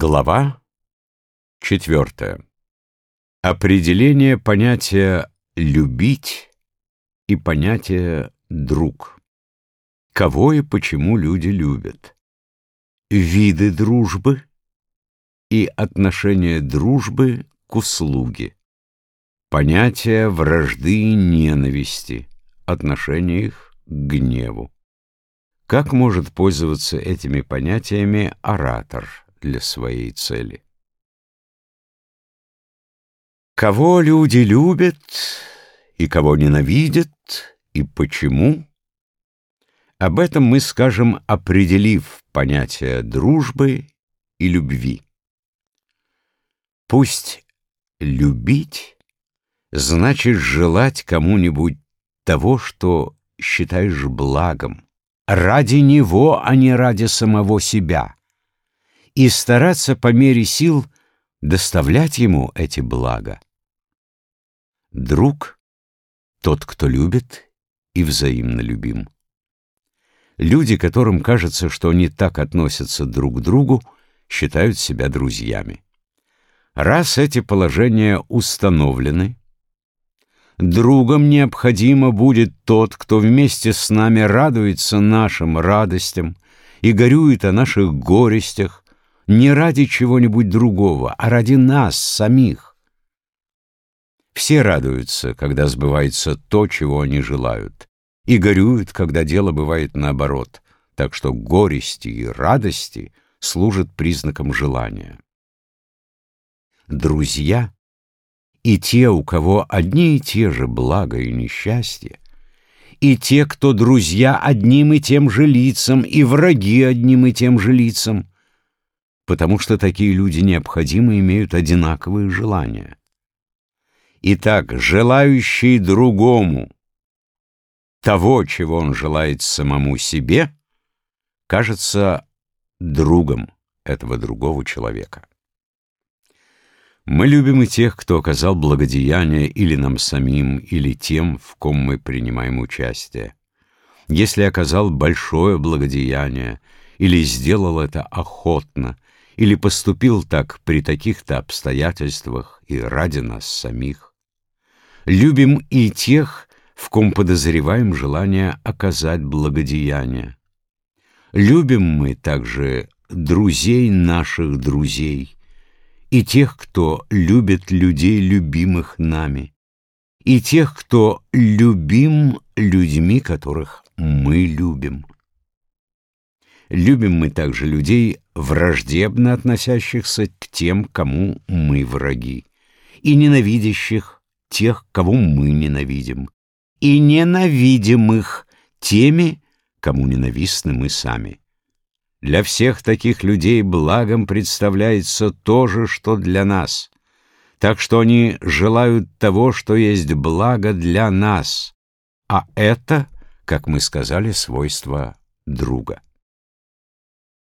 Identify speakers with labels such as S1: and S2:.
S1: Глава четвертая. Определение понятия «любить» и понятия «друг». Кого и почему люди любят. Виды дружбы и отношение дружбы к услуге. Понятие вражды и ненависти, отношение их к гневу. Как может пользоваться этими понятиями оратор? Для своей цели. Кого люди любят и кого ненавидят, и почему? Об этом мы скажем, определив понятие дружбы и любви. Пусть любить значит желать кому-нибудь того, что считаешь благом, ради него, а не ради самого себя и стараться по мере сил доставлять ему эти блага. Друг — тот, кто любит и взаимно любим. Люди, которым кажется, что они так относятся друг к другу, считают себя друзьями. Раз эти положения установлены, другом необходимо будет тот, кто вместе с нами радуется нашим радостям и горюет о наших горестях, не ради чего-нибудь другого, а ради нас самих. Все радуются, когда сбывается то, чего они желают, и горюют, когда дело бывает наоборот, так что горести и радости служат признаком желания. Друзья и те, у кого одни и те же блага и несчастья, и те, кто друзья одним и тем же лицам, и враги одним и тем же лицам — потому что такие люди необходимо имеют одинаковые желания. Итак, желающий другому того, чего он желает самому себе, кажется другом этого другого человека. Мы любим и тех, кто оказал благодеяние или нам самим, или тем, в ком мы принимаем участие. Если оказал большое благодеяние или сделал это охотно, или поступил так при таких-то обстоятельствах и ради нас самих. Любим и тех, в ком подозреваем желание оказать благодеяние. Любим мы также друзей наших друзей и тех, кто любит людей, любимых нами, и тех, кто любим людьми, которых мы любим. Любим мы также людей, враждебно относящихся к тем, кому мы враги, и ненавидящих тех, кого мы ненавидим, и ненавидим их теми, кому ненавистны мы сами. Для всех таких людей благом представляется то же, что для нас, так что они желают того, что есть благо для нас, а это, как мы сказали, свойство друга.